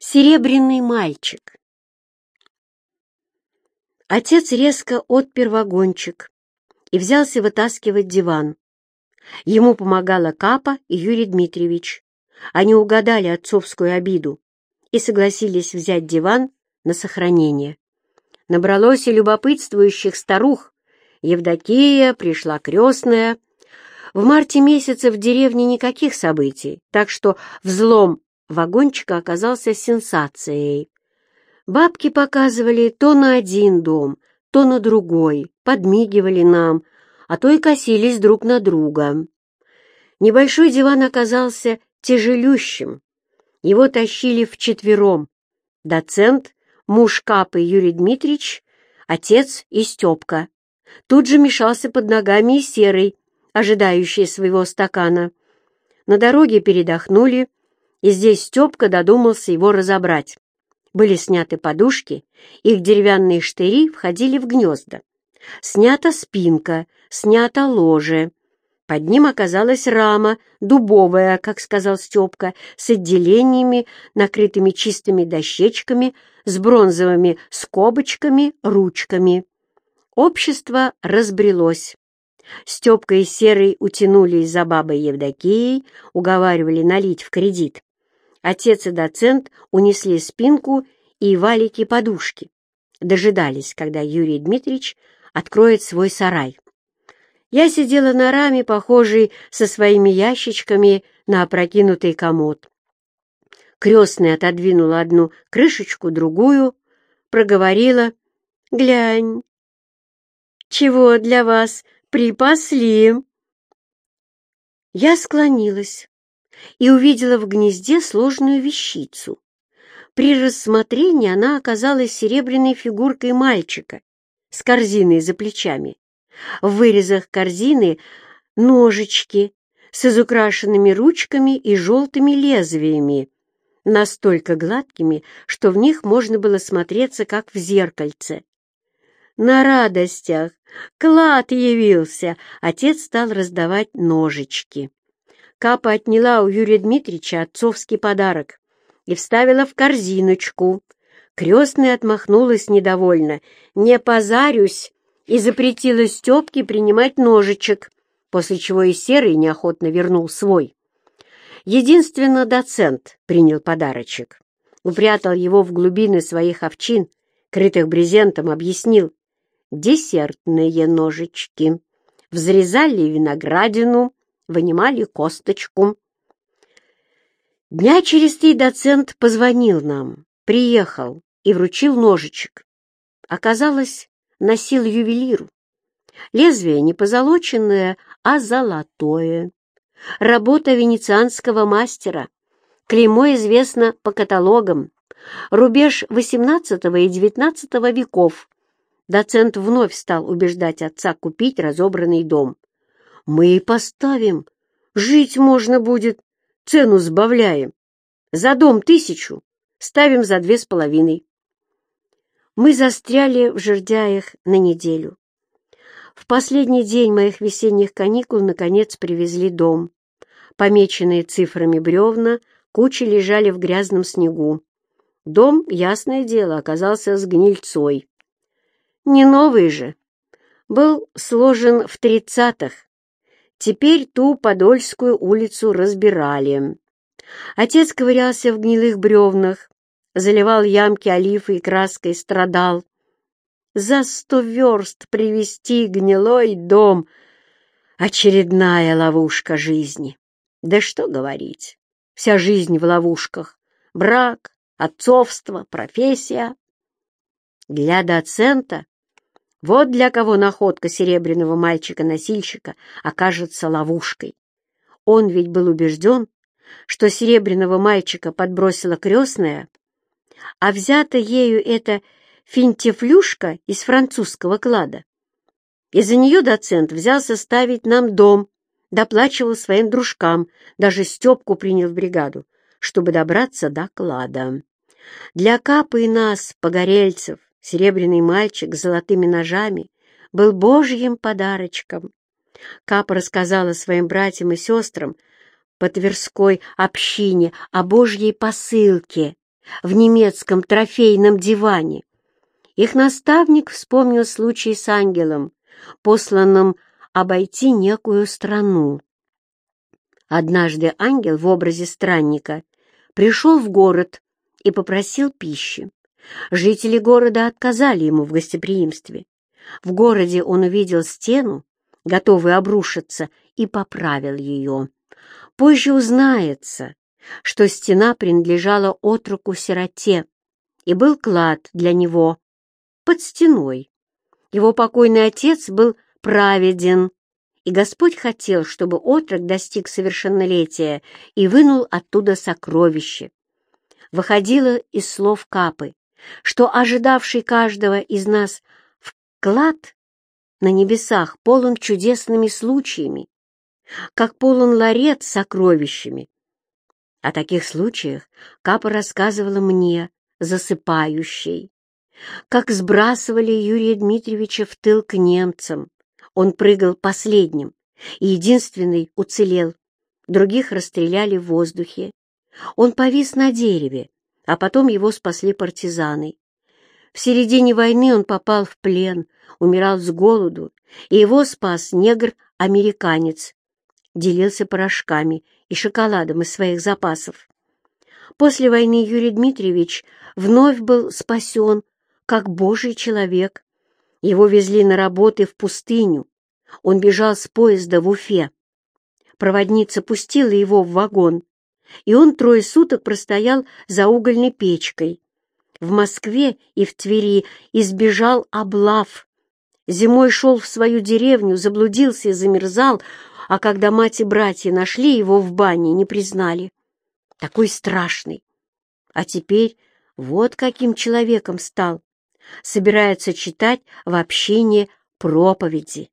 Серебряный мальчик. Отец резко отпер вагончик и взялся вытаскивать диван. Ему помогала Капа и Юрий Дмитриевич. Они угадали отцовскую обиду и согласились взять диван на сохранение. Набралось и любопытствующих старух. Евдокия, пришла крестная. В марте месяце в деревне никаких событий, так что взлом вагончика оказался сенсацией. Бабки показывали то на один дом, то на другой, подмигивали нам, а то и косились друг на друга. Небольшой диван оказался тяжелющим. Его тащили вчетвером. Доцент, муж Капы Юрий Дмитриевич, отец и Степка. Тут же мешался под ногами и Серый, ожидающий своего стакана. На дороге передохнули, и здесь Степка додумался его разобрать. Были сняты подушки, их деревянные штыри входили в гнезда. Снята спинка, снято ложе. Под ним оказалась рама, дубовая, как сказал Степка, с отделениями, накрытыми чистыми дощечками, с бронзовыми скобочками, ручками. Общество разбрелось. Степка и Серый утянулись за бабой Евдокией, уговаривали налить в кредит. Отец и доцент унесли спинку и валики подушки. Дожидались, когда Юрий Дмитриевич откроет свой сарай. Я сидела на раме, похожей со своими ящичками на опрокинутый комод. Крестная отодвинула одну крышечку, другую, проговорила «Глянь, чего для вас припасли?» Я склонилась и увидела в гнезде сложную вещицу. При рассмотрении она оказалась серебряной фигуркой мальчика с корзиной за плечами. В вырезах корзины ножички с изукрашенными ручками и желтыми лезвиями, настолько гладкими, что в них можно было смотреться, как в зеркальце. На радостях клад явился, отец стал раздавать ножички. Капа отняла у Юрия Дмитриевича отцовский подарок и вставила в корзиночку. Крестная отмахнулась недовольно. «Не позарюсь!» и запретила Степке принимать ножичек, после чего и Серый неохотно вернул свой. Единственно доцент принял подарочек. Упрятал его в глубины своих овчин, крытых брезентом, объяснил. Десертные ножички. Взрезали виноградину, вынимали косточку. Дня через три доцент позвонил нам, приехал и вручил ножичек. Оказалось, носил ювелиру. Лезвие не позолоченное, а золотое. Работа венецианского мастера. Клеймо известно по каталогам. Рубеж XVIII и XIX веков. Доцент вновь стал убеждать отца купить разобранный дом. Мы и поставим. Жить можно будет. Цену сбавляем. За дом тысячу. Ставим за две с половиной. Мы застряли в жердяях на неделю. В последний день моих весенних каникул наконец привезли дом. Помеченные цифрами бревна кучи лежали в грязном снегу. Дом, ясное дело, оказался с гнильцой. Не новый же. Был сложен в тридцатых, Теперь ту Подольскую улицу разбирали. Отец ковырялся в гнилых бревнах, заливал ямки олифой и краской, страдал. За сто верст привести гнилой дом — очередная ловушка жизни. Да что говорить, вся жизнь в ловушках. Брак, отцовство, профессия. Для доцента вот для кого находка серебряного мальчика-носильщика окажется ловушкой. Он ведь был убежден, что серебряного мальчика подбросила крестная, а взята ею эта финтифлюшка из французского клада. Из-за нее доцент взялся ставить нам дом, доплачивал своим дружкам, даже Степку принял в бригаду, чтобы добраться до клада. Для Капы и нас, погорельцев, Серебряный мальчик с золотыми ножами был божьим подарочком. Капа рассказала своим братьям и сестрам по Тверской общине о божьей посылке, в немецком трофейном диване. Их наставник вспомнил случай с ангелом, посланным обойти некую страну. Однажды ангел в образе странника пришел в город и попросил пищи. Жители города отказали ему в гостеприимстве. В городе он увидел стену, готовую обрушиться, и поправил ее. Позже узнается, что стена принадлежала отроку-сироте, и был клад для него под стеной. Его покойный отец был праведен, и Господь хотел, чтобы отрок достиг совершеннолетия и вынул оттуда сокровище. Выходило из слов Капы, что ожидавший каждого из нас вклад на небесах полон чудесными случаями, как полон ларец с сокровищами. О таких случаях Капа рассказывала мне, засыпающей, как сбрасывали Юрия Дмитриевича в тыл к немцам. Он прыгал последним, и единственный уцелел. Других расстреляли в воздухе. Он повис на дереве, а потом его спасли партизаны. В середине войны он попал в плен, умирал с голоду, и его спас негр-американец, делился порошками и шоколадом из своих запасов. После войны Юрий Дмитриевич вновь был спасен, как божий человек. Его везли на работы в пустыню. Он бежал с поезда в Уфе. Проводница пустила его в вагон, и он трое суток простоял за угольной печкой. В Москве и в Твери избежал облав. Зимой шел в свою деревню, заблудился и замерзал, а когда мать и братья нашли его в бане, не признали. Такой страшный. А теперь вот каким человеком стал. Собирается читать в общине проповеди.